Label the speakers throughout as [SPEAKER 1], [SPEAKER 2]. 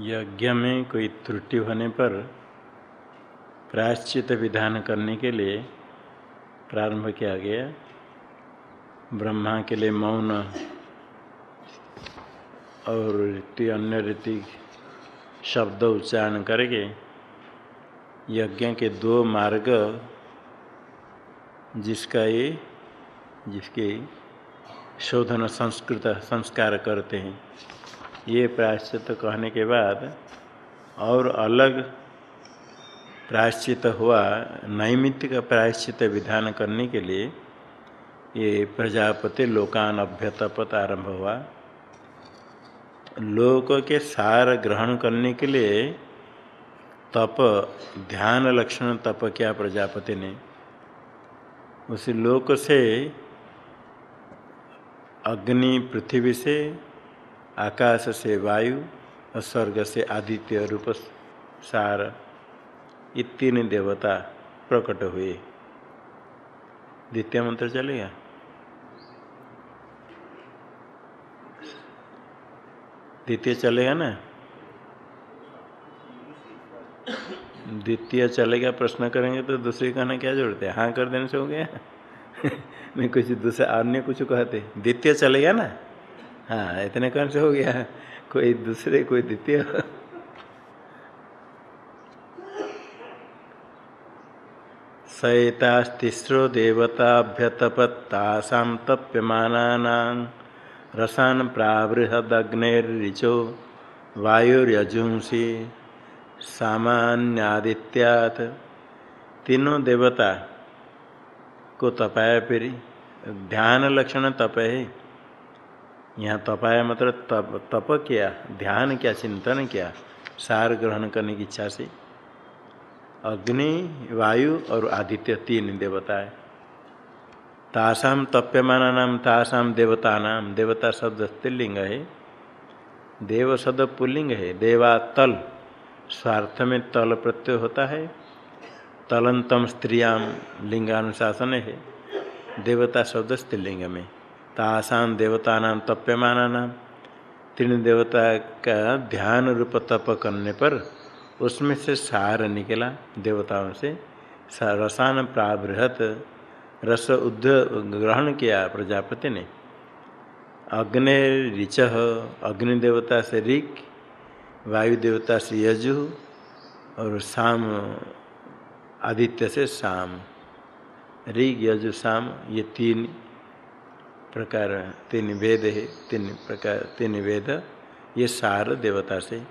[SPEAKER 1] यज्ञ में कोई त्रुटि होने पर प्रायश्चित विधान करने के लिए प्रारंभ किया गया। ब्रह्मा के लिए मौन और रीति, अन्य रीति शब्द उच्चारण करके यज्ञ के दो मार्ग, जिसका ये, जिसके शोधन संस्कृत संस्कार करते हैं। ये प्रायश्चित कहने के बाद और अलग प्रायश्चित हुआ नैमित्तिक प्रायश्चित विधान करने के लिए ये प्रजापति लोकान अभ्यतपत आरंभ हुआ। लोक के सार ग्रहण करने के लिए तप, ध्यान लक्षण तप किया प्रजापति ने। उस लोक से, अग्नि पृथ्वी से आकाश से वायु और स्वर्ग से आदित्य रूप सार, ये तीन देवता प्रकट हुए। द्वितीय मंत्र चलेगा? द्वितीय चलेगा ना? द्वितीय चलेगा, प्रश्न करेंगे तो दूसरी कहना क्या ज़रूरत है? हाँ कर देने से हो गया? नहीं, कुछ दूसरा अन्य कुछ कहते द्वितीय चलेगा ना? हाँ इतने कौन से हो गया? कोई दूसरे, कोई द्वितीय। सैतास्तिस्रो देवताभ्यतपत्तासां तप्यमानानां रसान प्रावृहदग्निर्ऋचो वायुर्यजुंसी सामान्यादित्यात। तीनों देवता को तपाया फिर, ध्यान लक्षण तप यहाँ तपाया मतलब तप तप किया, ध्यान क्या, चिंतन किया, सार ग्रहण करने की इच्छा से। अग्नि, वायु और आदित्य तीन देवता है। तासाम तप्यमाना नाम तासाम देवता नाम देवता शब्द स्त्रीलिंग है। देव शब्द पुल्लिंग है। देवा तल, स्वार्थ में तल प्रत्यय होता है। तलंतम स्त्रियाम लिंगानुशासन है। देवता शब्द स्त्रीलिंग में। तासाम देवता नाम तप्यमाना नाम तीन देवता का ध्यान रूप तप करने पर उसमें से सार निकला, देवताओं से रसान प्राबृहत, रस उद्ध ग्रहण किया प्रजापति ने। अग्नि ऋच, अग्नि देवता से ऋक, वायु देवता से यजु, और शाम आदित्य से शाम ऋग, यजु शाम ये तीन प्रकार तीन वेद है, तीन प्रकार, तीन वेद, ये सार देवता से।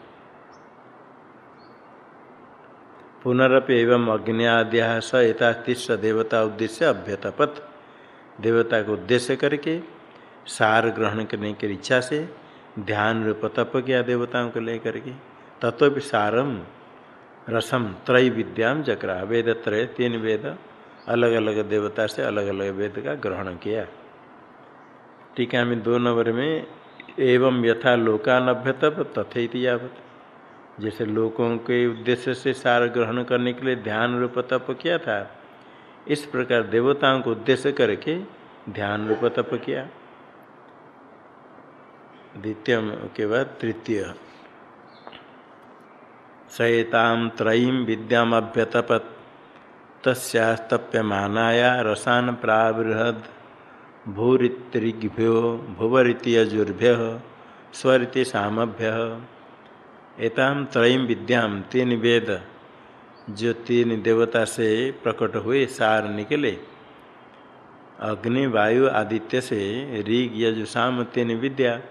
[SPEAKER 1] पुनरपि एवं अग्नियाद्या स एतास्तिस्व देवता उद्देश्य अभ्यतपत। देवता को उद्देश्य करके, सार ग्रहण करने की इच्छा से, ध्यान रूप तप किया देवताओं को लेकर के। तत्व सारम रसम त्रय विद्याम जकरा, वेद त्रय, तीन वेद अलग अलग देवता से अलग अलग वेद का ग्रहण किया। टीका में दो नंबर में एवं यथा लोकानभ्यतप तथे यावत। जैसे लोगों के उद्देश्य से सार ग्रहण करने के लिए ध्यान रूप तप किया था, इस प्रकार देवताओं को उद्देश्य करके ध्यान रूप तप किया। द्वितीय के बाद तृतीय। सयताम विद्याम अभ्यतपत तस्यास्तप्यमानाया रसान प्रावृहद। भूरितृभ्यो भुवरीति यजुर्भ्य स्वरिति सामभ्य एताम त्रयीम विद्याम तीन वेद, जो तीन देवता से प्रकट हुए सार निकले। अग्नि, वायु, आदित्य से ऋग यजुषाम तीन विद्या,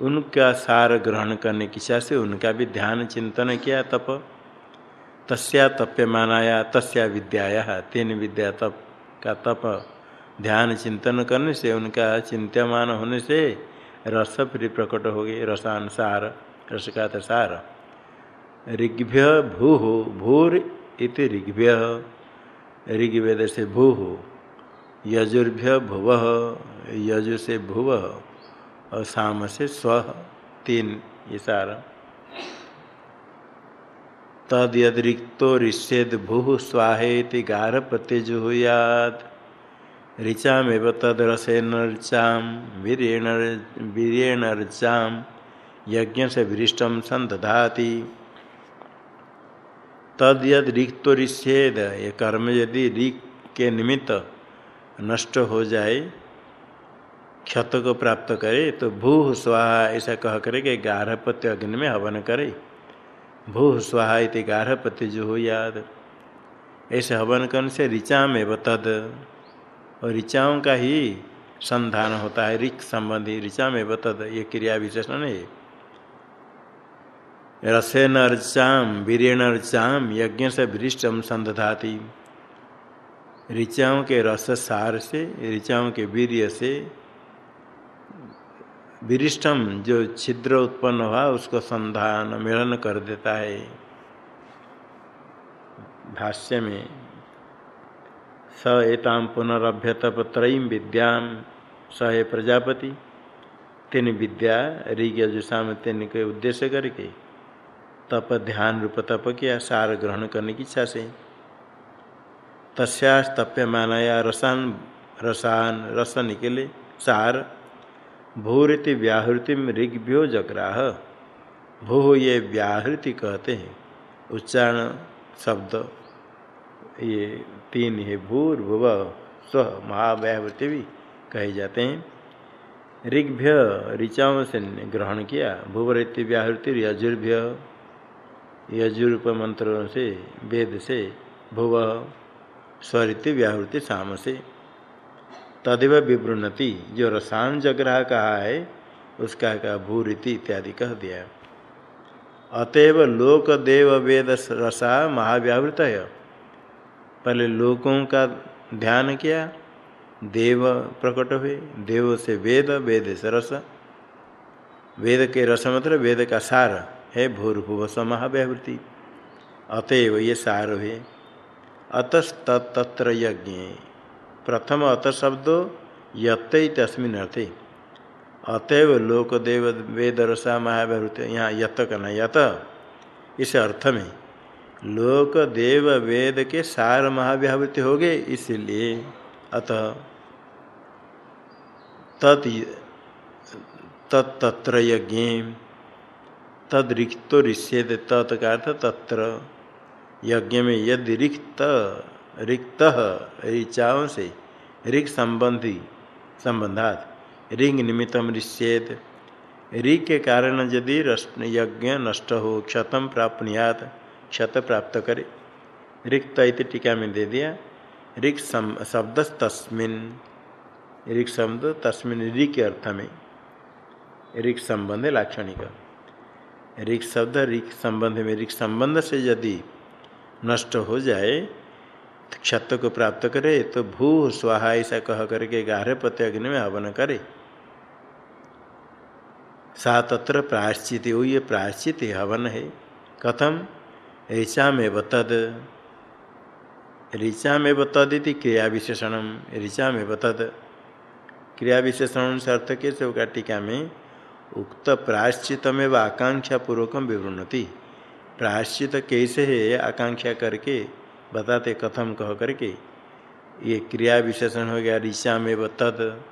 [SPEAKER 1] उनका सार ग्रहण करने की इच्छा से उनका भी ध्यान चिंतन किया तप। तस्या तप्यमानाया, तस्या विद्याया, तीन विद्या तप का तप। ध्यान चिंतन करने से, उनका चिंत्यमान होने से रस फिर प्रकट हो गए रसान सार रस का सार ऋग्भ्य भू हो भूर इति ऋग्भ्य। ऋग्वेद से भू हो यजुर्भ्य भुव, यजु से भुव, और शाम से स्व, तीन, ये सारा। तद यदरिक्तो ऋषेद भू स्वाहेति गार प्रत्यजुहुयात ऋचामेव तदरसेन ऋचाम वीरेण ऋचाम यज्ञ से विरिष्टम संदधाति तद यद रिक्त ये कर्म यदि रिक के निमित्त नष्ट हो जाए क्षत को प्राप्त करे तो भू स्वाहा ऐसा कह करे कि गार्हपत्य अग्नि में हवन करे। भू स्वाहा इति गार्हपत्य जो हो याद ऐसे हवन करने से ऋचा में तद और ऋचाओं का ही संधान होता है ऋख संबंधी ऋचा में तद, ये क्रिया विशेषण है। रसेन अर्चाम वीरेण अर्चाम यज्ञ से विरिष्टम संधाती ऋचाओं के रस सार से, ऋचाओं के वीर्य से विरिष्टम जो छिद्र उत्पन्न हुआ, उसको संधान, मिलन कर देता है। भाष्य में स एताम पुनरभ्य तप त्रयीम विद्याम स है प्रजापति, तीन विद्या ऋग यजुषाम तीन के उद्देश्य करके तप, ध्यान, रूप तप किया, सार ग्रहण करने की इच्छा से। तस्यास्तप्य मानाया रसान रसान रस निकले सार, भूरिति व्याहृतिम ऋग्भ्यो जग्राह। भू ये व्याहृति कहते हैं, उच्चारण, शब्द ये तीन है भूर्भुव स्व महाव्याहृति भी कहे जाते हैं। ऋग्भ्य ऋचाओं से ग्रहण किया भूवरिति व्याहृति यजुर्भ्य यजुर्प मंत्रों से, वेद से, भुव स्वरिति व्याहृति शाम से तदेव विवृणति, जो रसान जग्रह कहा है, उसका कहा भूरीति इत्यादि कह दिया। अतएव लोकदेव वेद रसा महाव्यावृत है पहले लोकों का ध्यान किया, देव प्रकट हुए, देव से वेद वेद से रस। वेद के रस मतलब वेद का सार है भूर्भुव स महाव्यावृत्ति। अतएव ये सार हुए। अतस्तत्र यज्ञ। प्रथम अत शब्दो यत तस्मिन अर्थे। अतएव लोकदेव, वेद, रसा महाव्यवृत यहाँ यत करना यत। इस अर्थ में लोक देव वेद के सार महाव्यावृत्ति हो गए इसलिए, अतः तत् तत्र यज्ञ, तद रिक्तो ऋष्येद तत्का तत्र। यज्ञ में यदि रिक्त रिक्त ऋचाओं से ऋग संबंधी, संबंधात, रिंग निमित्तम ऋष्येत ऋग के कारण यदि यज्ञ नष्ट हो, क्षतम प्राप्त क्षत प्राप्त करे। रिक्त इति टीका में दे दिया। ऋग शब्द तस्मिन। ऋग शब्द तस्मिन के अर्थ में। ऋग संबंध लाक्षणिक। ऋग शब्द ऋग संबंध में ऋग संबंध से यदि नष्ट हो जाए, क्षत को प्राप्त करे तो भू, स्वाहा ऐसा कह करके गाढ़े पत्य अग्नि में हवन करे। सा तत्र प्रायश्चित ये प्रायश्चित, हवन है। कथम? ऋचा में बतद ऋचा में बतद क्रिया विशेषण ऋचा में बतद क्रिया विशेषण से अर्थ कैसे होगा टीका में उक्त प्रायश्चित में व आकांक्षा पूर्वकम विवृणति। प्रायश्चित कैसे है आकांक्षा करके, बताते कथम कह करके, ये क्रिया विशेषण हो गया ऋषा में तद।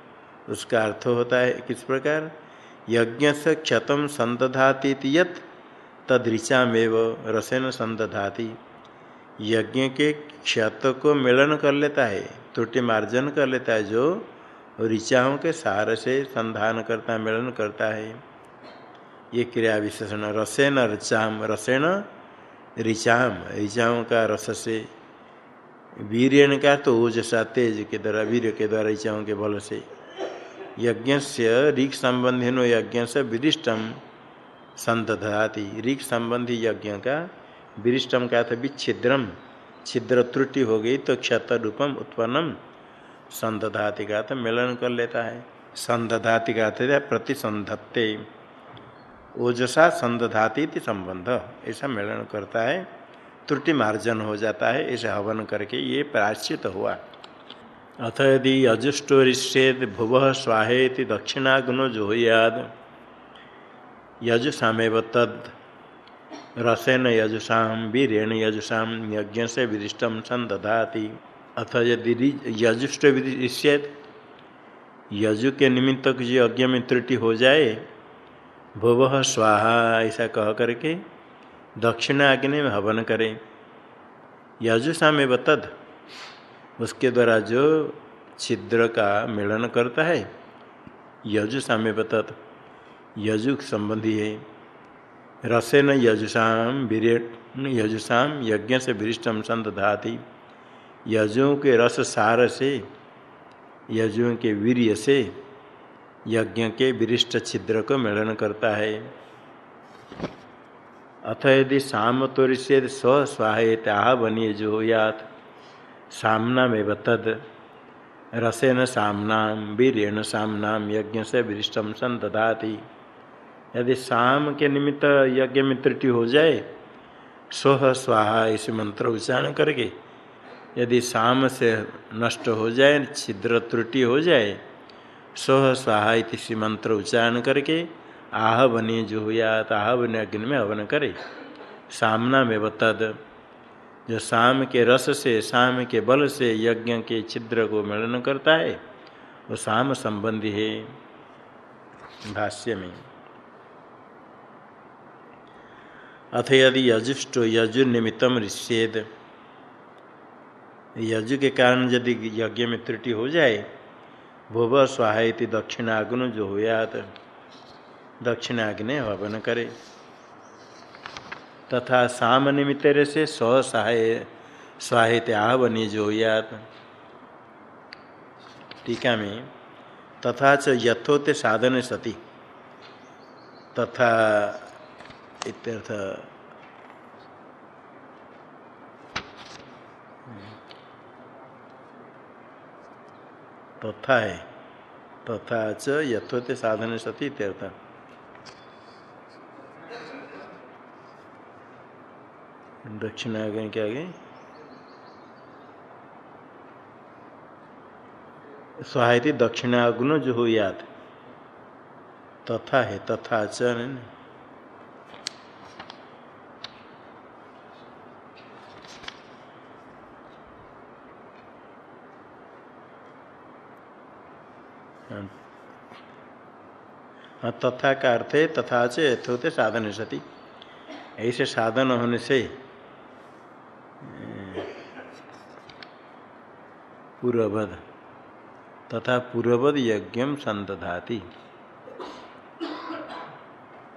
[SPEAKER 1] उसका अर्थ होता है किस प्रकार? यज्ञ से क्षतम संदधाती यत तद ऋचा में रसेन संदधाती। यज्ञ के क्षत को मिलन कर लेता है, त्रुटि मार्जन कर लेता है, जो ऋचाओं के सार से संधान करता है मिलन करता है। ये क्रिया विशेषण, रसेन ऋचाम रसेन ऋचाम ऋचाओं का रस से वीर्य का तो ओजसा, तेज के द्वारा वीर के द्वारा ऋचाओं के बल से। यज्ञ से संबंधी नो यज्ञ से विरिष्टम संतधाति ऋख संबंधी यज्ञ का विरिष्टम का था विच्छिद्रम छिद्र त्रुटि हो गई तो क्षत रूपम उत्पन्नम। संदधाति का था मिलन कर लेता है। संदधाति का था प्रतिसंधत्ते। ओजसा संदधाति संबंध। ऐसा मिलन करता है। त्रुटि मार्जन हो जाता है। ऐसे हवन करके ये प्राश्चित हुआ। अथ यदि यजुष्टोरिषेद भुव स्वाहेति दक्षिणाग्नो जो याद यजुषामेव तद। रसेन यजुषा वीरेण यजुषा यज्ञ से विदिष्टम संदधाति। अथ यदि यजुष्ट विदिष्यत, यजु के निमित्त जो यज्ञ में त्रुटि हो जाए, भुव स्वाहा, ऐसा कह करके दक्षिण अग्नि में हवन करें। यजुषा तद। उसके द्वारा जो छिद्र का मिलन करता है यजुषा में बतद यजुक संबंधी है। रसेन यजुषाम वीर यजुषाम यज्ञ से विरिष्टम संत धाति। यजुओं के रस सार से, यजुओं के वीर्य से यज्ञ के विरिष्ट छिद्र को मिलन करता है। अथ यदि साम तोरिष्यद स्व आह बनिए सामना में बतद रसेन सामना वीरेण सामना, यज्ञ से विरिष्टम संतधाति यदि शाम के निमित्त यज्ञ में त्रुटि हो जाए स्व स्वाहा, इस मंत्र उच्चारण करके। यदि शाम से नष्ट हो जाए, छिद्र त्रुटि हो जाए स्व स्वाहा, इसी मंत्र उच्चारण करके आह बने जो हुआ आह बने अग्नि में हवन करे। सामना में बतद जो शाम के रस से, शाम के बल से यज्ञ के छिद्र को मिलन करता है, वो शाम संबंधी है। भाष्य में अथ यदि यजुष्टो यजु निमित्तम ऋषेद यजु के कारण यदि यज्ञ में त्रुटि हो जाए भूव स्वाहा दक्षिणाग्न जो हुआ दक्षिणाग्नि हवन करे। तथा साम निमित्त से स्व सहाय स्वाहित आहवनी जो यात टीका में, तथा च यथोते साधन सती। तथा इत्यर्थ। तथा है। तथा च यथोते साधन सती इत्यर्थ। दक्षिण आगे क्या आगे सहायती दक्षिणाग्न जो हो याद तथा है तथा चन हाँ, तथा का अर्थ है, तथा से यथोते साधन सती। ऐसे साधन होने से पूर्ववध तथा पूर्ववध यज्ञ संदधाति।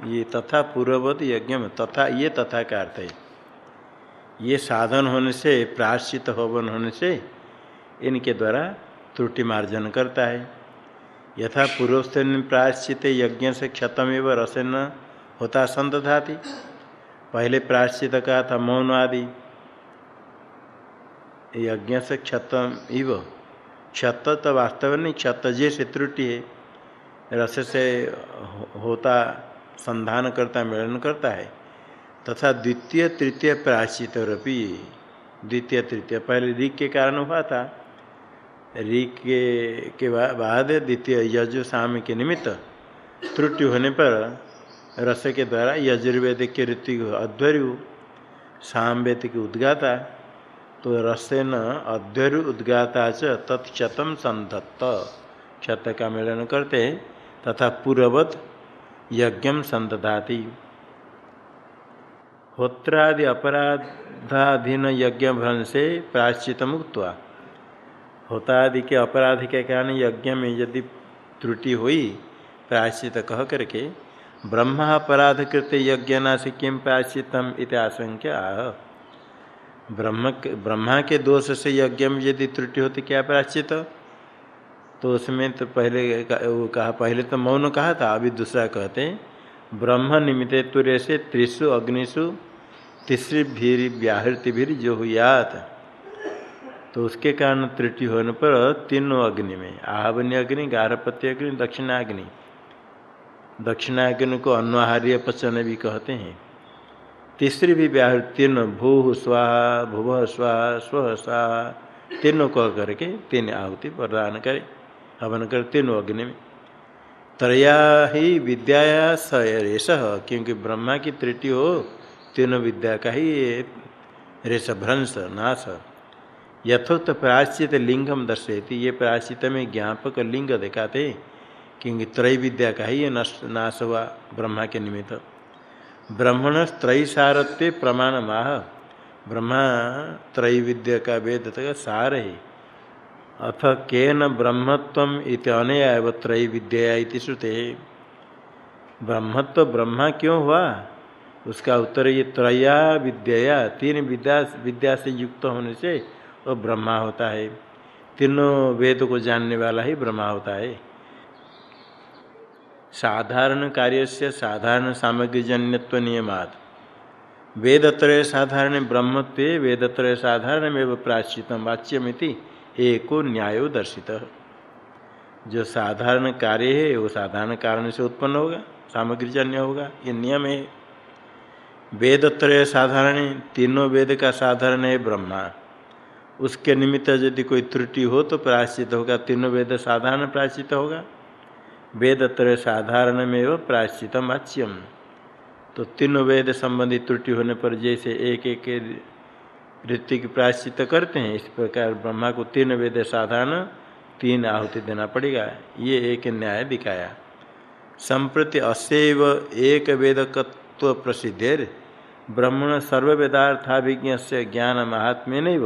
[SPEAKER 1] ये तथा पूर्ववध यज्ञ तथा, ये तथा का अर्थ है। ये साधन होने से, प्राश्चित हवन होने से, इनके द्वारा त्रुटि मार्जन करता है। यथा पूर्वस्थ प्राश्चित यज्ञ से क्षतम एवं रसन होता संदधाति। पहले प्राश्चित का था मौन आदि। यज्ञ से क्षत इव। क्षत तो वास्तव नहीं, क्षत जैसे त्रुटि है। रस से होता संधान करता, मिलन करता है। तथा द्वितीय तृतीय प्राश्चित रपी द्वितीय तृतीय पहले ऋग के कारण हुआ था। ऋग के के बाद द्वितीय यजु शाम के निमित्त त्रुटि होने पर रस के द्वारा यजुर्वेद के ऋतु अध्वर्यु साम वेद की उद्गाता तो रसेन अध्यर उद्गाता च तत्क्षतम संधत्त। क्षत का मिलन करते तथा पूर्ववत यज्ञ संदधाति। होत्रादि अपराधाधीन यज्ञ भ्रन से प्राश्चित मुक्त होतादि के अपराध के कारण यज्ञ में यदि त्रुटि हुई प्राश्चित कह करके, ब्रह्मा अपराध कृत यज्ञ नाश किम प्राश्चितम इतिहासंख्या आह। ब्रह्म ब्रह्मा के दोष से यज्ञ में यदि त्रुटि होती, क्या प्राश्चित तो उसमें तो पहले वो कहा पहले तो मौन कहा था, अभी दूसरा कहते ब्रह्म निमित्त तुर्य से त्रिशु अग्निशु तीसरी भीर व्याहृति भीर जो हुआत तो उसके कारण त्रुटि होने पर तीनों अग्नि में, आहवनी अग्नि, गारहपति अग्नि, दक्षिणाग्नि। दक्षिणाग्नि को अन्वाहार्य पचन भी कहते हैं। तीसरी भी व्याह, तीन भू स्वाहा, भुव स्वाहा, स्व स्वाहा, तीनों कह करके तीन आहुति प्रदान करे। हवन कर तीनों अग्नि में। त्रया ही विद्या स रेश, क्योंकि ब्रह्मा की त्रुटि हो, तीनों विद्या का ही रेश भ्रंश नाश। यथोक्त प्राश्चित लिंगम दर्शयती। ये प्राश्चित में ज्ञापक लिंग दिखाते क्योंकि त्रय विद्या का ही ये नाश हुआ ब्रह्मा के निमित्त। ब्रह्मण त्रय सारत्व प्रमाण माह ब्रह्मा त्रय विद्या का वेद का सार है। अथ केन ब्रह्मत्व इत अनया त्रय विद्या श्रुते। ब्रह्मत्व ब्रह्मा क्यों हुआ? उसका उत्तर ये त्रया विद्या तीन विद्या विद्या से युक्त होने से वो ब्रह्मा होता है। तीनों वेद को जानने वाला ही ब्रह्मा होता है। साधारण कार्य से साधारण सामग्री जन्यत्व नियमात। वेदत्रय साधारण ब्रह्मत्व, वेदत्रय साधारण में प्राश्चित वाच्यमिति एको न्यायो दर्शित। जो साधारण कार्य है, वो साधारण कारण से उत्पन्न होगा सामग्री जन्य होगा, ये नियम है। वेद त्रय साधारण, तीनों वेद का साधारण है ब्रह्मा। उसके निमित्त यदि कोई त्रुटि हो तो प्रायश्चित होगा। तीनों वेद साधारण प्रायश्चित होगा। वेद त्रय साधारण में वो प्रायश्चितम वाच्यम तो तीनों वेद संबंधी त्रुटि होने पर जैसे एक एक वृत्ति की प्रायश्चित करते हैं, इस प्रकार ब्रह्मा को तीन वेद साधारण तीन आहुति देना पड़ेगा। ये एक न्याय दिखाया। संप्रति असेव एक वेदकत्व प्रसिद्धेर। ब्रह्मण सर्वेदार्थाभिज्ञ से ज्ञान महात्म्य नहीं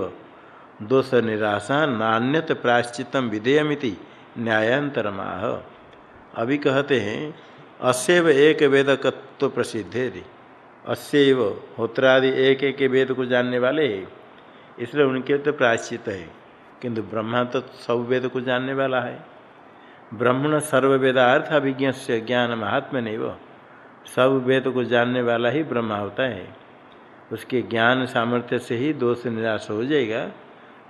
[SPEAKER 1] दोष निराशा नान्यत प्रायश्चित विधेयमिति न्यायांतरमाह अभी कहते हैं असेव एक वेद वेदकत्व प्रसिद्धेर असेव होत्रादि एक एक वेद को जानने वाले हैं, इसलिए उनके तो प्रायश्चित है। किंतु ब्रह्मा तो सब वेद को जानने वाला है। ब्रह्मण सर्व वेदार्थ अभिज्ञ से ज्ञान महात्म नहीं वो सब वेद को जानने वाला ही ब्रह्मा होता है। उसके ज्ञान सामर्थ्य से ही दोष निराश हो जाएगा।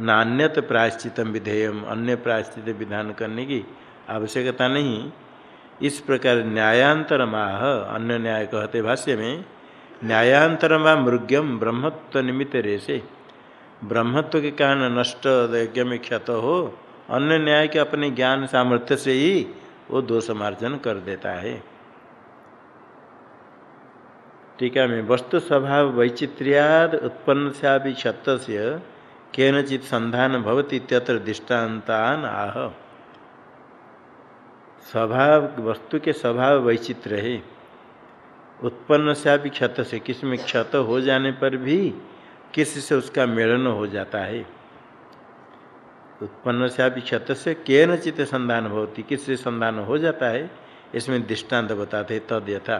[SPEAKER 1] नान्यत प्रायश्चितम विधेयम, अन्य प्रायश्चित विधान करने की आवश्यकता नहीं। इस प्रकार न्यायांतर माह अन्य न्याय कहते भाष्य में न्यायांतर व मृग्यम ब्रह्मत्व निमित्त रेसे ब्रह्मत्व के कारण नष्ट यज्ञ में क्षत हो, अन्य न्याय के अपने ज्ञान सामर्थ्य से ही वो दोष मार्जन कर देता है। टीका में, वस्तु स्वभाव वैचित्र्याद उत्पन्न से क्षत केनचित संधान भवती त्यत्र दृष्टान्तान, आह। स्वभाव वस्तु के स्वभाव वैचित्र है। उत्पन्न से भी क्षत से किसमें क्षत हो जाने पर भी किस से उसका मेलन हो जाता है। उत्पन्न से अभी क्षत से के नचित संधान भवती किससे संधान हो जाता है, इसमें दृष्टांत बताते तद यथा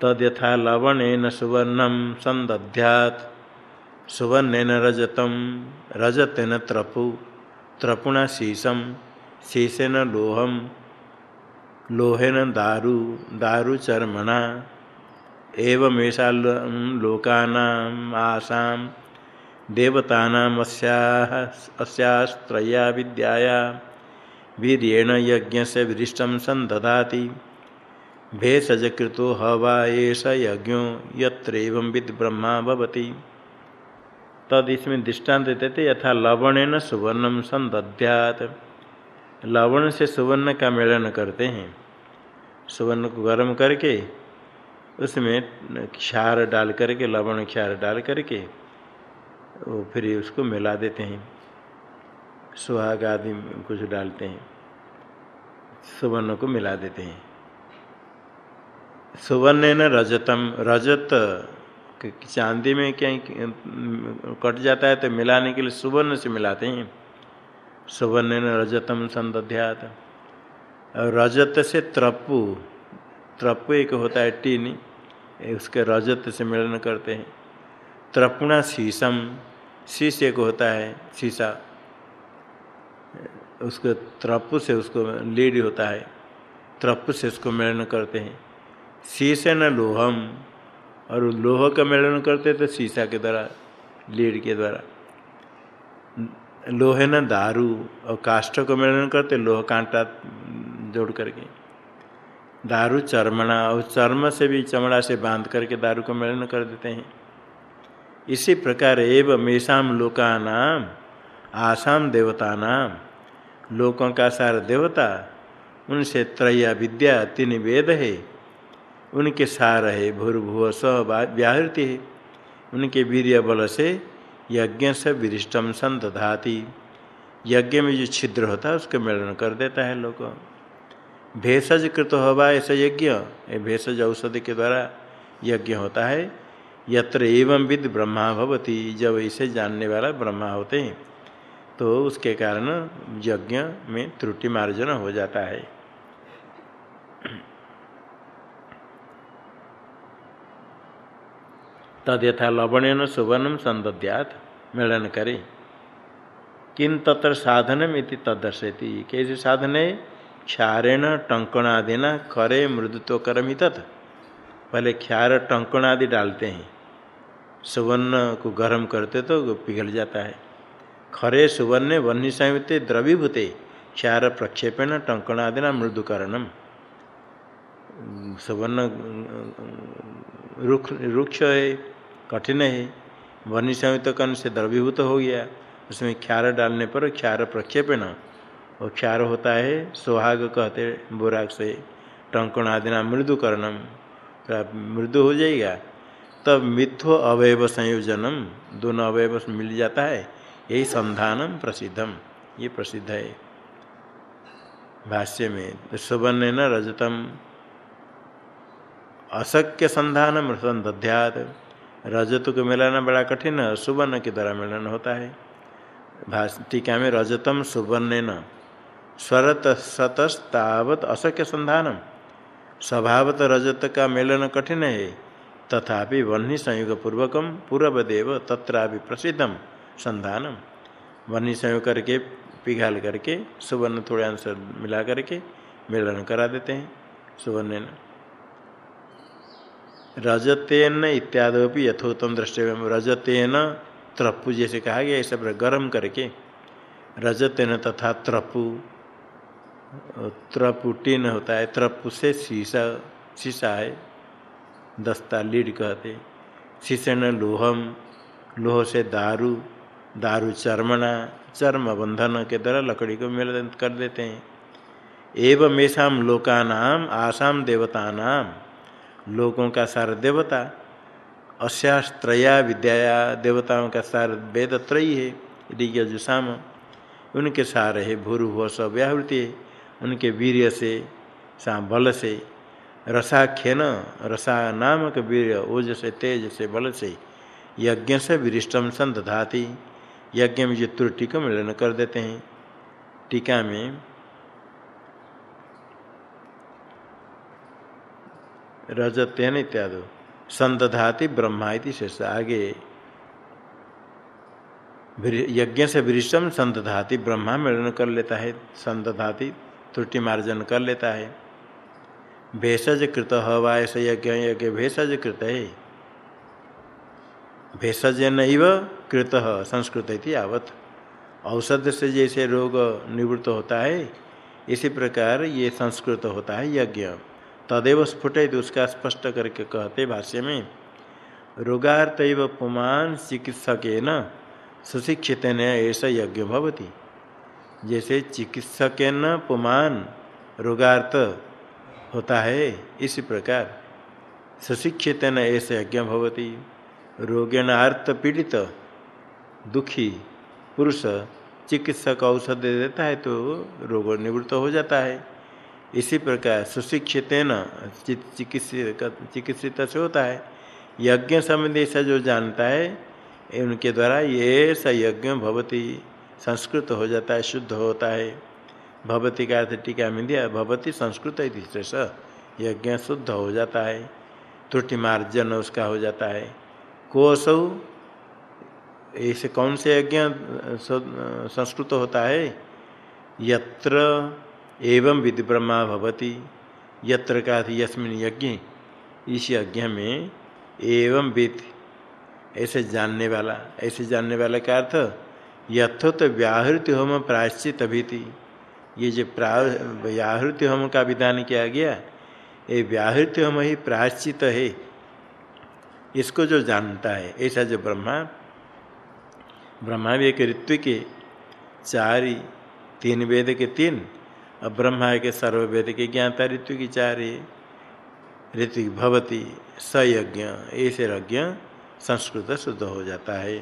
[SPEAKER 1] तद यथा लवणेन सुवर्णम संदध्यात। सुवर्णेन रजतम, रजतेन त्रपु त्रपुणा शीशम शीशेन लोहम, लोहेन दारु दारु चर्मणा एवं ऐसा लोकानाम आसाम देवतानामस्यास्त्रया विद्याया वीरेण यज्ञ से संदधाति भेषजकृतो हवा यज्ञो यत्र विद तद इसमें दृष्टांत देते यथा लवणेन सुवर्णम संदध्यात लवण से सुवर्ण का मेलन करते हैं। सुवर्ण को गर्म करके, उसमें क्षार डाल करके, लवण क्षार डाल करके, वो फिर उसको मिला देते हैं। सुहाग आदि कुछ डालते हैं। सुवर्ण को मिला देते हैं। सुवर्ण न रजतम, रजत चांदी में कहीं कट जाता है तो मिलाने के लिए सुवर्ण से मिलाते हैं। सुवर्ण न रजतम संध्यात और रजत से त्रपु त्रपु एक होता है टीन, उसके रजत से मिलन करते हैं। त्रपुणा शीशम, शीश एक होता है, शीशा। उसको त्रप्पु से उसको लीड होता है, त्रप्पु से उसको मिलन करते हैं। शीशे न लोहम और लोह का मिलन करते तो शीशा के द्वारा, लीड के द्वारा। लोहे न दारू, और काष्ठ को मिलन करते लोह कांटा जोड़ करके। दारू चर्मणा और चर्म से भी चमड़ा से बाँध करके दारू को मिलन कर देते हैं। इसी प्रकार एवं मेषाम लोकानाम आसाम देवता नाम लोकों का सार देवता, उनसे त्रया विद्या तीन वेद है। उनके सार है भूर्भुव स व्याहृति है। उनके वीर्य बल से यज्ञ से विरिष्टम संतधाति यज्ञ में जो छिद्र होता है, उसके मिलन कर देता है लोग। भेषज कृत होगा ऐसा यज्ञ भेषज औषधि के द्वारा यज्ञ होता है। यत्र एवं विद ब्रह्मा भवती, जब इसे जानने वाला ब्रह्मा होते हैं तो उसके कारण यज्ञ में त्रुटि मार्जन हो जाता है। तद यथा लवणेन सुवर्णम संदध्यात मिलन करे। किन तत्र साधनम इति कैसे साधन है क्षारेण टंकणादिना खरे मृदुत्व करम ही तत्। पहले क्षार टंकणादि डालते हैं। सुवर्ण को गर्म करते तो पिघल जाता है। खरे सुवर्ण वन्य संयुक्त द्रवीभूते क्षार प्रक्षेपण टंकणादिना मृदुकरणम। सुवर्ण रुक्ष है, कठिन है। वन्य संयुक्त कर्ण से द्रवीभूत हो गया। उसमें क्षार डालने पर क्षार प्रक्षेपण और क्षार होता है, सुहाग कहते बुराग से। टंकण आदि नाम मृदुकरणम मृदु हो जाएगा? तब मिथ्व अवयव संयोजनम। दोनों अवयव मिल जाता है। यही संधानम प्रसिद्धम। ये प्रसिद्ध है। भाष्य में सुवर्ण न रजतम। अशक्य संधान संध्यात रजत को मिलाना बड़ा कठिन है सुवर्ण के द्वारा मिलन होता है। भाष टीका में रजतम सुवर्ण स्वरत सतस्तावत अशक्य संधानम। स्वभावत रजत का मेलन कठिन है। तथापि वन्नी संयोग पूर्वकम पूर्वदेव तथा प्रसिद्धम संधानम। वन्नी संयोग करके, पिघाल करके, सुवर्ण थोड़े अंश मिला करके मिलन करा देते हैं सुवर्ण रजतेन इत्यादि यथोत्तम दृष्टि रजतेन त्रप्पु जैसे कहा गया ऐसा गर्म करके रजतेन तथा त्रप्पु त्रपुटीन होता है, त्रप्पु से शीशा शीशा है, दस्ता, लीड कहते शीशेन लोहम, लोह से दारू दारू चर्मणा चर्म बंधन के द्वारा लकड़ी को मेल कर देते हैं। एवं ऐसा लोकानाम आसाम देवतानाम लोगों का सार देवता अश्यास्त्रया विद्याया देवताओं का सार वेद त्रयी है ऋग्यजुषाम उनके सार है भूरु सब व्यावृत्ति है, उनके वीर्य से बल से, रसाख्यन रसा नामक वीर ओज से, तेज से, बल से, यज्ञ से विरिष्टम संधाति यज्ञ में जो त्रुटि को मिलन कर देते हैं। टीका में रजत्यन इत्यादि। संदधाति ब्रह्मा इति शेष आगे। यज्ञ से विरिष्टम संदधाति ब्रह्मा मिलन कर लेता है। संदधाति त्रुटि मार्जन कर लेता है। भेषज कृत हवा ऐसे यज्ञ यज्ञ भेषज कृत है। भेषज नैव कृत संस्कृत थी आवत औषध से जैसे रोग निवृत्त होता है, इसी प्रकार ये संस्कृत होता है यज्ञ। तदेव स्फुटित उसका स्पष्ट करके कहते भाष्य में रोगार्थ पुमान चिकित्सक न सुशिक्षित न ऐसा यज्ञ भवती। जैसे चिकित्सक न पुमान रोगार्थ होता है, इसी प्रकार सुशिक्षित न ऐसे यज्ञ भवती। अर्थ पीड़ित दुखी पुरुष चिकित्सक औषध देता है तो रोग निवृत्त हो जाता है। इसी प्रकार सुशिक्षित चिकित्सित चिकित्सित से होता है। यज्ञ संबंधी ऐसा जो जानता है, उनके द्वारा ये स यज्ञ भवती संस्कृत हो जाता है, शुद्ध होता है। भवती का अर्थ टीका में दिया, भवती संस्कृत शेष यज्ञ शुद्ध हो जाता है। त्रुटि मार्जन उसका हो जाता है। कोसौ, ऐसे कौन से यज्ञ संस्कृत होता है? यत्र एवं विधि ब्रह्मा भवती। यत्र का यस्मिन यज्ञ। इस यज्ञ में एवं विद। ऐसे जानने वाला, ऐसे जानने वाला का अर्थ यथोत व्याहृत होम प्रायश्चित अभिति। ये जो व्याहृत होम का विधान किया गया, ये व्याहृत होम ही प्रायश्चित है। इसको जो जानता है, ऐसा जो ब्रह्मा ब्रह्मा भी एक के चार तीन वेद के तीन ब्रह्मा के सर्ववेद के ज्ञाता ऋतु की चार, ऋतु भवती, सयज्ञ ऐसे यज्ञ संस्कृत शुद्ध हो जाता है।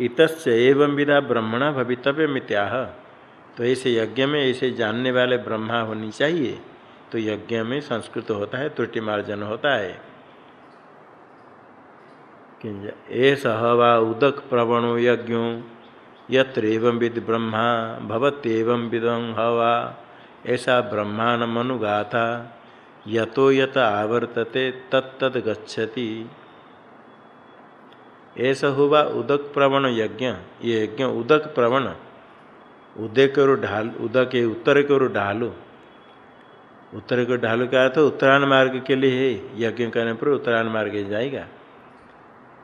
[SPEAKER 1] इतच एवं विधा ब्रह्मणा भवितव्य मित्याह तो ऐसे यज्ञ में, ऐसे जानने वाले ब्रह्मा होनी चाहिए तो यज्ञ में संस्कृत होता है त्रुटिमार्जन होता है। ऐसा वा उदक प्रवणो यज्ञों। यत्र एवं विद ब्रह्मा, भवत्येवं विदं हवा ऐसा ब्रह्मांड मनुगाथा यतो यत आवर्तते, तत्तद गच्छति। ऐसा हुआ उदक प्रवण यज्ञ, ये यज्ञ उदक प्रवण। उदय के ओर ढाल, उदक के उत्तर के ओर ढालो। उत्तर को ढालू का अर्थ उत्तरायण मार्ग के लिए है। यज्ञ करने पर उत्तरायण मार्ग जाएगा।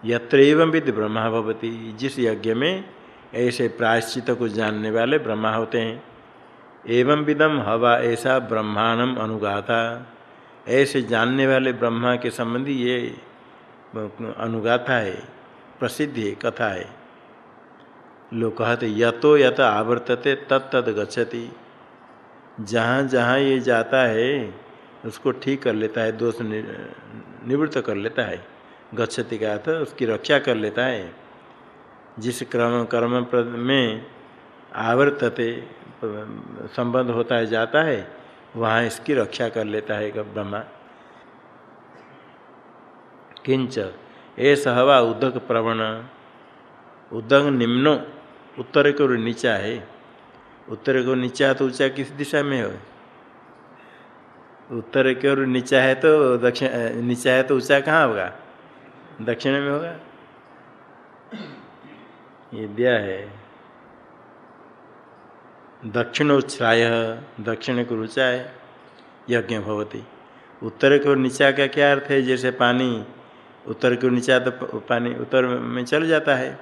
[SPEAKER 1] यत्र एवं विद ब्रह्मा भवती। जिस यज्ञ में ऐसे प्रायश्चित को जानने वाले ब्रह्मा होते हैं। एवं विदम हवा ऐसा ब्रह्मांडम अनुगाथा ऐसे जानने वाले ब्रह्मा के संबंधी ये अनुगाथा है, प्रसिद्ध है, कथा है। लोग कहते यतो यत आवर्तते तत्त गच्छति। जहाँ जहाँ ये जाता है, उसको ठीक कर लेता है, दोष निवृत्त कर लेता है। गच्छति का अर्थ उसकी रक्षा कर लेता है। जिस क्रम, कर्म में आवर्तते संबंध होता है, जाता है, वहाँ इसकी रक्षा कर लेता है ब्रह्मा। किंच ऐसा हवा उदक प्रवण उदक निम्नो, उत्तर को नीचा है। उत्तर को नीचा तो ऊँचा किस दिशा में हो? उत्तर की ओर नीचा है तो दक्षिण नीचा है तो ऊँचा कहाँ होगा? दक्षिण में होगा? ये दिया है। दक्षिणोच्छ्राय दक्षिण को ऊँचा है यज्ञ भवती। उत्तर की नीचा का क्या अर्थ है? जैसे पानी उत्तर को नीचा तो पानी उत्तर में चल जाता है।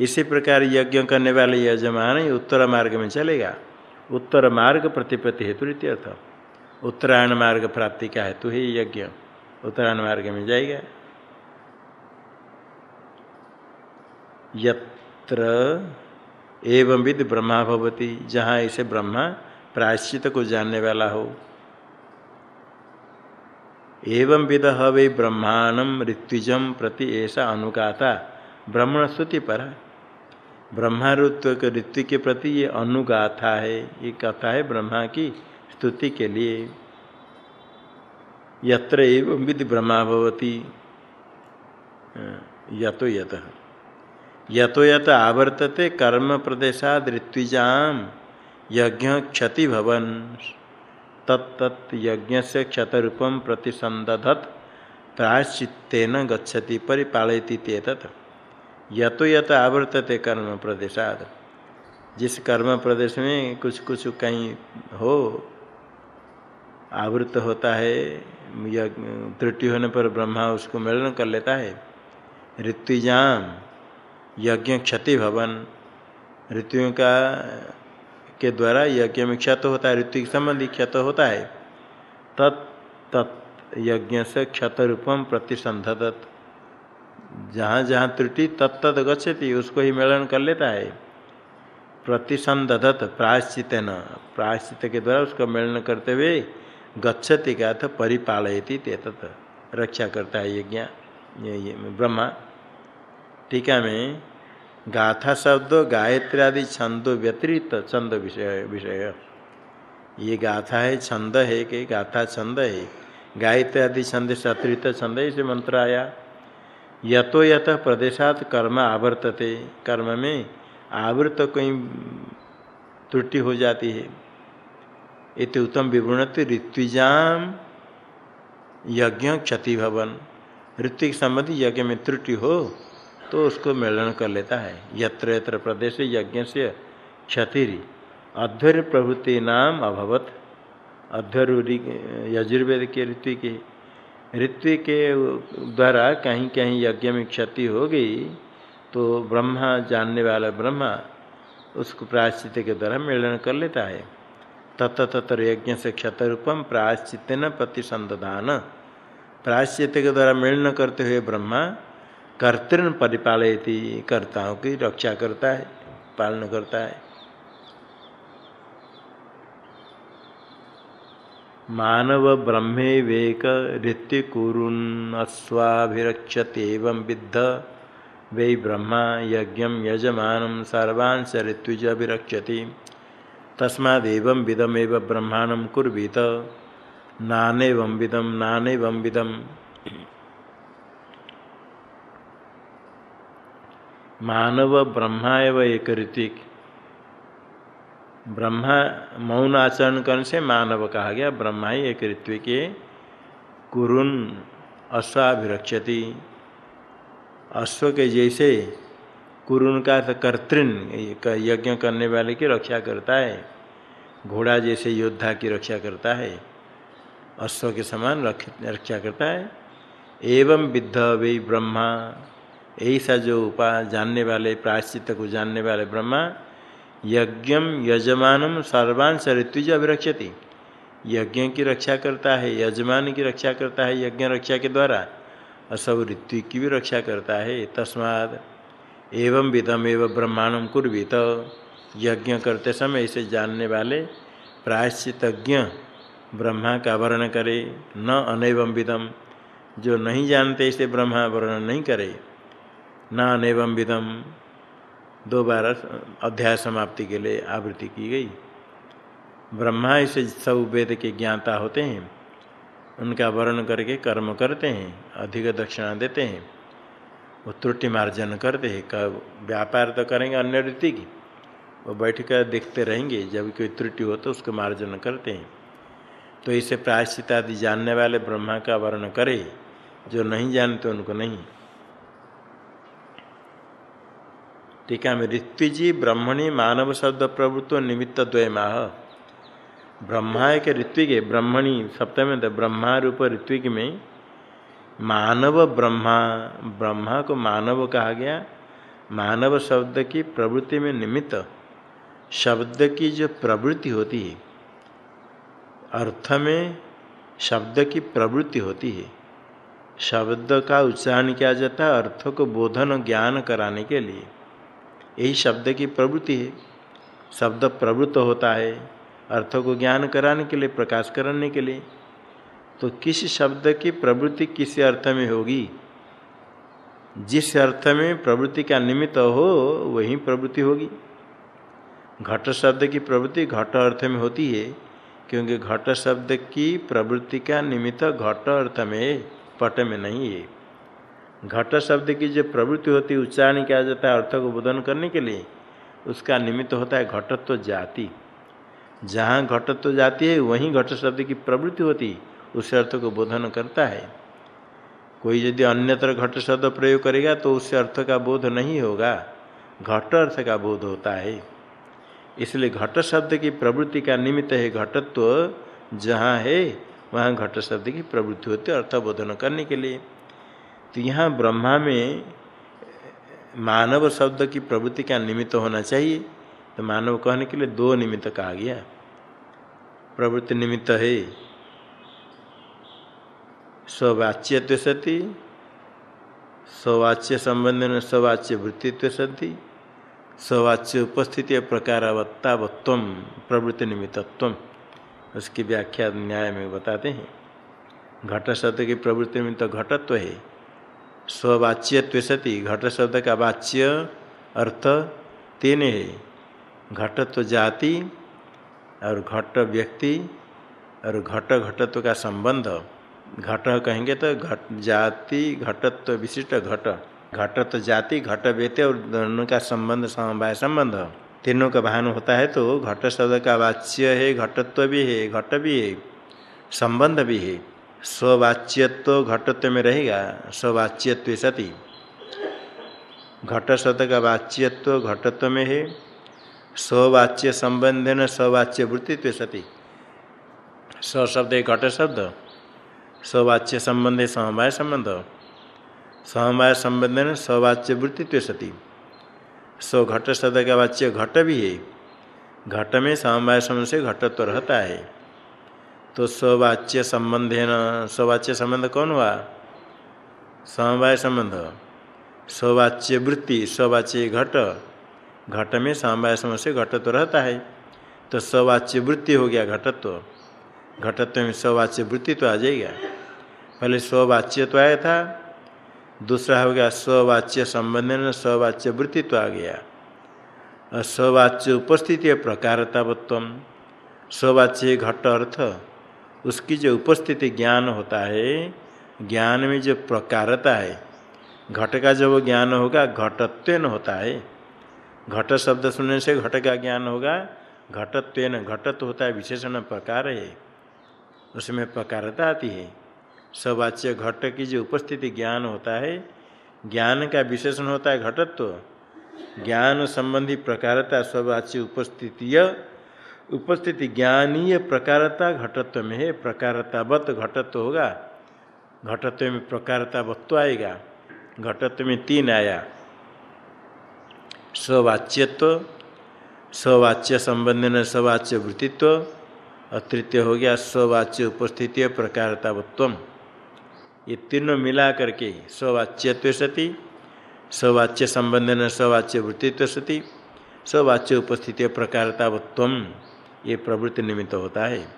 [SPEAKER 1] इसी प्रकार यज्ञ करने वाले यजमान उत्तर मार्ग में चलेगा। उत्तर मार्ग प्रतिपत्ति हेतु अर्थ। उत्तरायण मार्ग प्राप्ति का हेतु ही यज्ञ। उत्तरायण मार्ग में जाएगा। यत्र एवं विद ब्रह्मा भवती, जहाँ ऐसे ब्रह्मा प्रायश्चित को जानने वाला हो। एवं विद हवे ब्रह्मांडम ऋत्विजम प्रति ऐसा अनुगाता ब्रह्मण स्तुति पर। ब्रह्मारुत्व के ऋतु के प्रति ये अनुगाथा है, ये कथा है ब्रह्मा की स्तुति के लिए। यत्र एवं विधि ब्रह्मा भवती यतो यत। यतो यत आवर्तते कर्म प्रदेशाद ऋत्विजाम यज्ञ क्षति भवन। तत्त यज्ञ से क्षतरूपम प्रतिसंदधत प्रायश्चित्तेन गच्छति, परिपालयती तेतत्। यतो यत आवर्तते कर्म प्रदेशाद। जिस कर्म प्रदेश में कुछ कुछ कहीं हो आवृत होता है त्रुटि होने पर ब्रह्मा उसको मिलन कर लेता है। ऋत्विजाम यज्ञ क्षति भवन। ऋतुओं का, के द्वारा यज्ञ में क्षत होता है, ऋतु के संबंधी क्षत होता है। तत् तत् यज्ञ से क्षत रूपम प्रतिसंधत जहाँ जहाँ त्रुटि तत्त गच्छति, उसको ही मेलन कर लेता है। प्रतिसंदधत प्रायश्चित न प्रायश्चित के द्वारा उसको मेलन करते हुए गच्छति का अर्थ परिपालयती तेतत। रक्षा करता है यज्ञ ब्रह्मा। टीका में गाथा शब्द, गायत्री आदि छंद व्यतिरिक्त छंद विषय विषय। ये गाथा है, छंद है कि गाथा छंद है। गायत्री आदि छंद से अतिरिक्त छंद, इसे मंत्र आया। यतो यत प्रदेशात कर्म आवर्तते। कर्म में आवृत कोई त्रुटि हो जाती है। इत उत्तम विवृणति, ऋत्विजाम यज्ञ क्षति भवन ऋतु के संबंधी यज्ञ में त्रुटि हो तो उसको मेलन कर लेता है। यत्र यत्र प्रदेश यज्ञ से क्षति अध्वर प्रभृति नाम अभवत। अध्वर यजुर्वेद के ऋतु के, ऋत्वि के द्वारा कहीं कहीं यज्ञ में क्षति हो गई तो ब्रह्मा, जानने वाला ब्रह्मा उसको प्रायश्चित के द्वारा मिलन कर लेता है। तत् तत्र यज्ञ से क्षतरूपम प्रायश्चित न प्रतिसंधान प्रायश्चित के द्वारा मिलन करते हुए ब्रह्मा कर्तृन परिपालयती, कर्ताओं की रक्षा करता है, पालन करता है। मानव ब्रह्मे वेक ऋत्विकुरुन्स्वाभिरक्षत एवं विद्ध, वै ब्रह्मा यज्ञ यजमान सर्वांश ऋत्विज अभिरक्षति तस्मादेव विदमेव ब्रह्मांड कुर्वीत, नानेव विदम नानेव विदम। मानव ब्रह्मा एवं एक ऋतिक ब्रह्मा मौन आचरण करने से मानव कहा गया, ब्रह्मा ही एक ऋत्विक के कुरुन अश्वाभिरक्षति अश्व के जैसे कुरुन का कर्तृन यज्ञ करने वाले की रक्षा करता है। घोड़ा जैसे योद्धा की रक्षा करता है। अश्व के समान रक्षा करता है। एवं विद्ध वे ब्रह्मा। ऐसा जो उपा जानने वाले प्रायश्चित को जानने वाले ब्रह्मा, यज्ञ यजमान सर्वांश ऋत्विज अभिरक्षति। यज्ञ की रक्षा करता है, यजमान की रक्षा करता है, यज्ञ रक्षा के द्वारा, और सब ऋतु की भी रक्षा करता है, तस्माद। एवं विधम एवं ब्रह्मांड कुर्वी तो यज्ञ करते समय इसे जानने वाले प्रायश्चितज्ञ ब्रह्मा का वर्ण करे, न अनैवम विदम। जो नहीं जानते इसे ब्रह्मा वर्ण नहीं करे न अनैवम विदम दो बार अध्याय समाप्ति के लिए आवृत्ति की गई। ब्रह्मा इसे सब वेद के ज्ञाता होते हैं। उनका वर्ण करके कर्म करते हैं, अधिक दक्षिणा देते हैं, वो त्रुटि मार्जन करते हैं कब व्यापार तो करेंगे अन्य रीति की। वो बैठ कर देखते रहेंगे, जब कोई त्रुटि हो तो उसको मार्जन करते हैं। तो इसे प्रायश्चित आदि जानने वाले ब्रह्मा का वर्ण करे, जो नहीं जानते उनको नहीं। टीका में ऋत्विजी, ब्रह्मणी, मानव शब्द प्रभुत्व निमित्त द्वय माह ब्रह्मा एक ऋत्विक, ब्रह्मणी सप्तम ब्रह्मा रूप ऋत्विक में मानव ब्रह्मा ब्रह्मा को मानव कहा गया। मानव शब्द की प्रवृत्ति में निमित्त, शब्द की जो प्रवृत्ति होती है, अर्थ में शब्द की प्रवृत्ति होती है। शब्द का उच्चारण किया जाता है अर्थ को बोधन ज्ञान कराने के लिए। यही शब्द की प्रवृत्ति है। शब्द प्रवृत्त होता है अर्थ को ज्ञान कराने के लिए, प्रकाश कराने के लिए। तो किस शब्द की प्रवृत्ति किस अर्थ में होगी? जिस अर्थ में प्रवृत्ति का निमित्त हो, वही प्रवृत्ति होगी। घट शब्द की प्रवृत्ति घट अर्थ में होती है, क्योंकि घट शब्द की प्रवृत्ति का निमित्त घट अर्थ में, पट में नहीं है। घट शब्द की जो प्रवृत्ति होती है, उच्चारण किया जाता है अर्थ को बोधन करने के लिए, उसका निमित्त होता है घटत्व तो जाति। जहाँ घटत्व जाती है, वहीं घट शब्द की प्रवृत्ति होती उस अर्थ को बोधन करता है। कोई यदि अन्यत्र घट शब्द प्रयोग करेगा तो उससे अर्थ का बोध नहीं होगा। घट अर्थ का बोध होता है। इसलिए घट शब्द की प्रवृत्ति का निमित्त है घटत्व। जहाँ है, वहाँ घट शब्द की प्रवृत्ति होती है अर्थ बोधन करने के लिए। तो यहाँ ब्रह्मा में मानव शब्द की प्रवृत्ति का निमित्त होना चाहिए। तो मानव कहने के लिए दो निमित्त कहा गया। प्रवृत्ति निमित्त है, स्ववाच्य सती, स्ववाच्य संबंध में स्ववाच्य वृत्तित्व सती, स्ववाच्य उपस्थिति प्रकारवत्तावत्व प्रवृत्ति निमित्तत्व उसकी व्याख्या न्याय में बताते हैं। घट शब्द की प्रवृत्ति निमित्त घटत्व है। स्ववाच्य सती घट शब्द का वाच्य अर्थ तीन है। घटत्व जाति और घट व्यक्ति और घट घटत्व का संबंध। घट कहेंगे तो घट जाति, घटत्व विशिष्ट घट। घटत्व जाति, घट व्यक्ति और दोनों का संबंध, समवाय संबंध। तीनों का भान होता है तो घट शब्द का वाच्य है, घटत्व भी है, घट भी है, संबंध भी है। स्ववाच्यत्व घटत्व में रहेगा, स्ववाच्यत्व सती। घट शब्द का वाच्यत्व घटत्व में है, स्ववाच्य संबंध न स्ववाच्य वृत्तित्व सती। स्व शब्द घट शब्द, स्ववाच्य संबंध समवाय संबंध समवाय संबंध न स्ववाच्य वृत्तित्व सती। स्व घट शब्द का वाच्य घट भी है, घट में समवाय संबंध से घटत्व रहता है। तो स्ववाच्य संबंध है न? स्ववाच्य संबंध कौन हुआ? समवाय संबंध। स्ववाच्य वृत्ति, स्ववाच्य घट। घट में समवाय संबंध से घट तो रहता है। तो स्ववाच्य वृत्ति हो गया घटत्व। घटत्व में स्ववाच्य वृत्ति तो आ जाएगा। पहले स्ववाच्य तो आया था। दूसरा हो गया स्ववाच्य संबंध स्ववाच्य वृत्तित्व आ गया। और स्ववाच्य उपस्थिति प्रकारतावत्व स्ववाच्य घट अर्थ। उसकी जो उपस्थिति ज्ञान होता है, ज्ञान में जो प्रकारता है, घट का जब ज्ञान होगा घटत्व होता है। घट शब्द सुनने से घट का ज्ञान होगा घटत्व घटत्व होता है, विशेषण प्रकार है। उसमें प्रकारता आती है। सवाच्य घट की जो उपस्थिति ज्ञान होता है, ज्ञान का विशेषण होता है घटत्व। ज्ञान संबंधी प्रकारता स्ववाच्य उपस्थिति उपस्थिति ज्ञानीय प्रकारता घटत्व में है, प्रकारतावत घटत्व होगा। घटत्व में प्रकारतावत्व आएगा। घटत्व में तीन आया। स्ववाच्यत्व स्ववाच्य संबंध न स्ववाच्य वृत्तित्व और तृतीय हो गया स्ववाच्य उपस्थिति प्रकारतावत्व ये तीनों मिला करके स्ववाच्यत्व सती स्ववाच्य संबंध न स्ववाच्य वृत्तित्व सती स्ववाच्य उपस्थिति प्रकारतावत्व ये प्रवृत्ति निमित्त होता है।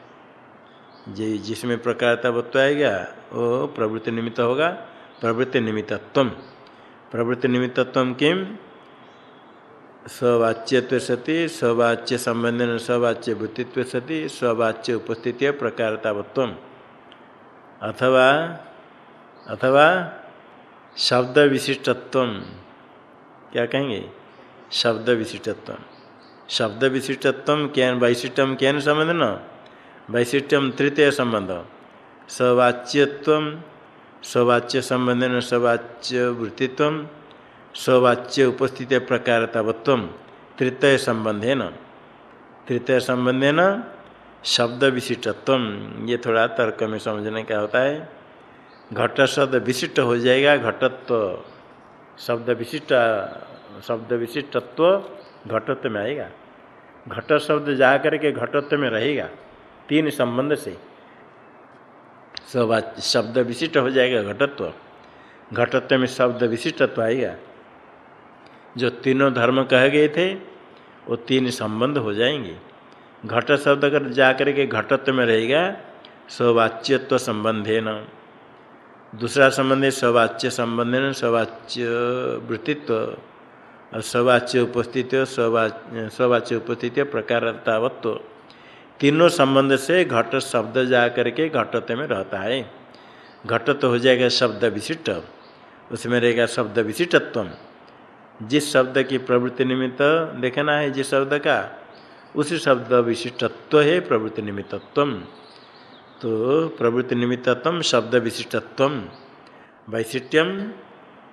[SPEAKER 1] जे, जिसमें प्रकारतावत्व आएगा वो प्रवृत्ति निमित्त होगा। प्रवृत्ति निमित्तत्व प्रवृत्ति निमित्तत्व किम? स्ववाच्यत्व सती, स्ववाच्य संबंधन, स्ववाच्य वृत्तित्व सती, स्ववाच्य उपस्थिति प्रकारतावत्व अथवा अथवा शब्द विशिष्टत्व क्या कहेंगे? शब्द विशिष्टत्व शब्द विशिष्टत्व क्या वैशिष्टम क्या संबंध न वैशिष्टम तृतीय संबंध सवाच्यत्व स्ववाच्य संबंधन स्ववाच्य वृत्तित्व स्ववाच्य उपस्थित प्रकारतावत्व तृतीय संबंधे न तृतीय संबंधे न शब्द विशिष्टत्व ये थोड़ा तर्क में समझने का होता है। घट शब्द विशिष्ट हो जाएगा, घटत्व शब्द विशिष्ट शब्द विशिष्टत्व घटत्व में आएगा। घट शब्द जा करके घटत्व में रहेगा, तीन संबंध से। शब्द विशिष्ट हो जाएगा घटत्व। घटत्व में शब्द विशिष्टत्व आएगा। जो तीनों धर्म कहे गए थे, वो तीन संबंध हो जाएँगे। घट शब्द अगर जाकर के घटत्व में रहेगा स्ववाच्यत्व संबंधे न दूसरा संबंध है स्ववाच्य संबंध न स्ववाच्य वृत्तित्व। और स्ववाच्य उपस्थिति स्ववाच्य उपस्थिति प्रकारतावत्व। तीनों संबंध से घट शब्द जा करके घटत्व में रहता है। घटत्व हो जाएगा शब्द विशिष्ट। उसमें रहेगा शब्द विशिष्टत्व जिस शब्द की प्रवृत्ति निमित्त देखना है, जिस शब्द का, उसी शब्द विशिष्टत्व है प्रवृत्ति निमित्तत्व तो प्रवृत्ति निमित्तत्व शब्द विशिष्टत्व वैशिष्ट्यम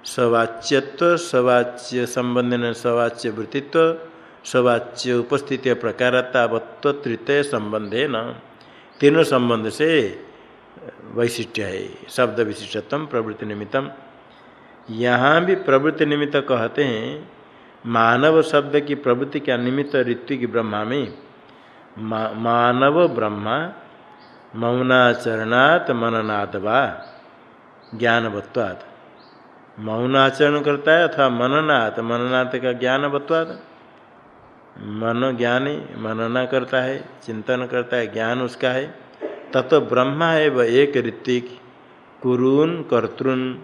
[SPEAKER 1] सवाच्यत्व सवाच्य संबंधन सवाच्य वृत्तित्व सवाच्य उपस्थिति प्रकारतावत्व तृतीय संबंधे न तीनों संबंध से वैशिष्ट्य है शब्द विशिष्टत्व प्रवृत्ति निमित्तम। यहाँ भी प्रवृत्ति निमित्त कहते हैं मानव शब्द की प्रवृत्ति क्या निमित्त ऋतु की ब्रह्मा में। मा, मानव ब्रह्मा मौनाचरणात् मननाद वा ज्ञानवत्वात्। मौनाचरण करता है अथवा मननाथ मननाथ का ज्ञान ज्ञानवत्वात् मन ज्ञानी मनना करता है, चिंतन करता है, ज्ञान उसका है। तत्व ब्रह्मा है, वह एक ऋतिक कुरून कर्तृन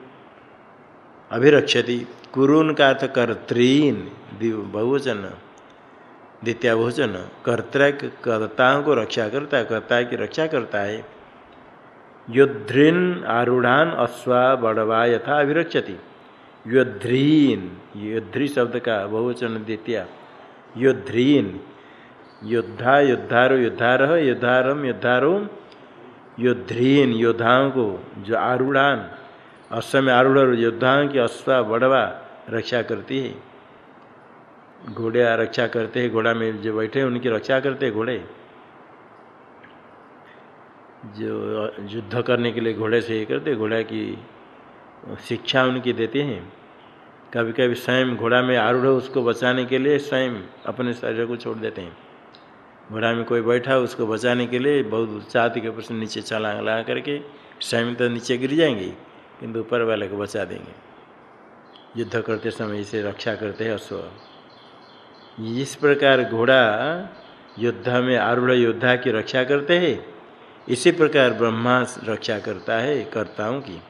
[SPEAKER 1] अभिरक्षति। कुरून का अर्थ कर्तृन बहुवचन द्वितीय बहुवचन कर्ता कर्ताओं को रक्षा करता है कर्ता की रक्षा करता है। युद्धिन आरूढ़ान अश्वा बड़वा यथा अभिरक्षति योध्रीन योध्री शब्द का बहुवचन द्वितीय। योध्रीन योद्धा, योद्धारो, योद्धार योद्धारम योद्धारो। योध्रीन योद्धाओं को जो आरूढ़ान अश्व में आरूढ़ योद्धाओं की अश्वा बड़वा रक्षा करती है। घोड़े रक्षा करते हैं, घोड़ा में जो बैठे हैं, उनकी रक्षा करते हैं घोड़े। जो, युद्ध करने के लिए घोड़े से ये करते, घोड़ा की शिक्षा उनकी देते हैं। कभी कभी स्वयं घोड़ा में आरूढ़ उसको बचाने के लिए स्वयं अपने शरीर को छोड़ देते हैं। घोड़ा में कोई बैठा उसको बचाने के लिए बहुत छाती के ऊपर से नीचे चला लगा करके स्वयं तो नीचे गिर जाएँगे, किंतु ऊपर वाले को बचा देंगे। युद्ध करते समय इसे रक्षा करते हैं अश्व। इस प्रकार घोड़ा योद्धा में आरूढ़ योद्धा की रक्षा करते हैं। इसी प्रकार ब्रह्मा रक्षा करता है कर्ताओं की।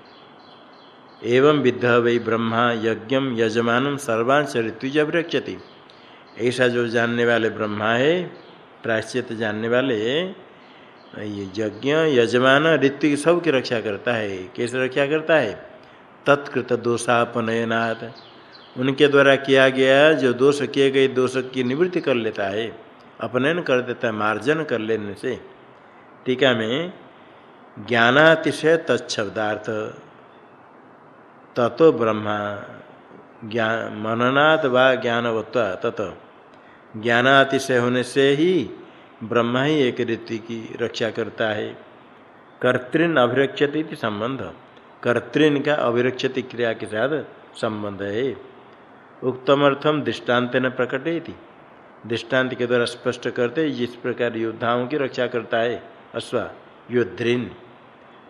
[SPEAKER 1] एवं विद्ध वही ब्रह्मा यज्ञ यजमान सर्वांश ऋतुज अभिरक्षति। ऐसा जो जानने वाले ब्रह्मा है प्राश्चित जानने वाले, ये यज्ञ, यजमान ऋतु सब की रक्षा करता है। कैसे रक्षा करता है? तत्कृत दोषापनयनाथ उनके द्वारा किया गया जो दोष किए गए दोष की निवृत्ति कर लेता है, अपनयन कर देता है, मार्जन कर लेने से। टीका में ज्ञानातिशय तत्शब्दार्थ ततो ब्रह्मा ज्ञान मननात् व ज्ञानवत्व तत ज्ञानातिशय होने से ही ब्रह्मा ही एक रीति की रक्षा करता है। कर्तृन अभिरक्षति संबंध। कर्तृन का अभिरक्षति क्रिया के साथ संबंध है। उक्तमर्थम दृष्टांत न प्रकट थी दृष्टांत के द्वारा स्पष्ट करते जिस प्रकार योद्धाओं की रक्षा करता है। अश्वा योद्धिन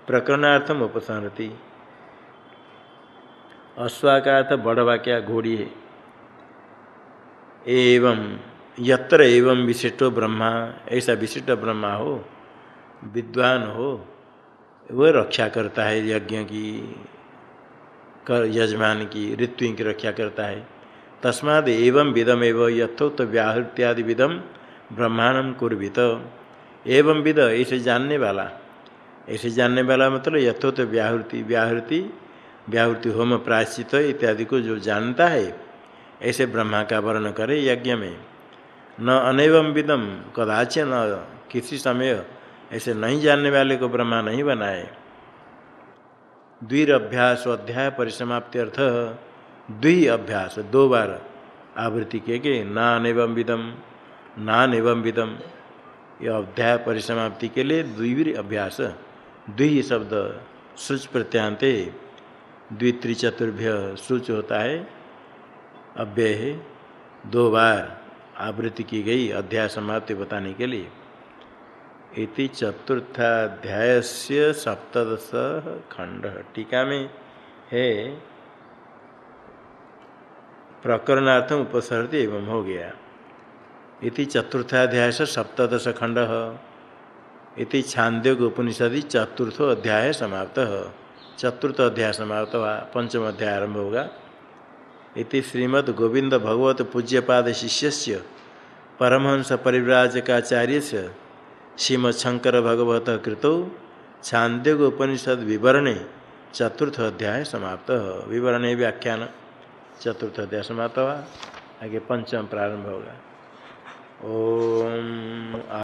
[SPEAKER 1] प्रकरणार्थम उपसंहति अश्वा का अर्थ बड़वा क्या घोड़ी है एवं, यत्र एवं विशिष्टो ब्रह्मा, ऐसा विशिष्ट ब्रह्मा हो, विद्वान हो वह रक्षा करता है यज्ञ की, कर, यजमान की ऋतु की रक्षा करता है। तस्माद एवं विदम एवं यथोक्त व्याहृत्यादि विदम ब्रह्मांडम कुर्भित एवं विद ऐसे जानने वाला। ऐसे जानने वाला मतलब यथोक्त व्याहृति व्याहृति व्याहृति होम प्रायश्चित इत्यादि को जो जानता है, ऐसे ब्रह्मा का वर्ण करे यज्ञ में। न अनैवम विदम कदाच न किसी समय ऐसे नहीं जानने वाले को ब्रह्मा नहीं बनाए। द्विर अभ्यास अध्याय परिसमाप्ति अर्थ द्वि अभ्यास दो बार आवृत्ति के के नान एवं विदम नान एवं विदम यह अध्याय परिसमाप्ति के लिए द्विवीर अभ्यास द्वि शब्द सुच प्रत्यांते द्वित्रिचतुर्भ्य सुच होता है। अव्यय है दो बार आवृत्ति की गई अध्याय समाप्ति बताने के लिए। इति चतुर्थाध्याय से सप्तश खंड टीका में है। प्रकरणार्थम उपसर्ति एवं हो गया। इति चतुर्थाध्याय से सप्तश खंड। इति छांद्योग उपनिषदि चतुर्थो अध्याय समाप्त। चतुर्थ अध्याय समाप्त हुआ पंचम अध्याय आरंभ होगा। इति श्रीमद गोविंद भगवत पूज्यपाद शिष्य परमहंस परिव्राजकाचार्य से श्रीमद शंकर भगवत कृतो छांद्योग उपनिषद विवरणे चतुर्थ अध्याय समाप्त। विवरणे व्याख्यान चतुर्थ अध्याय समाप्त हुआ आगे पंचम प्रारंभ होगा। ओम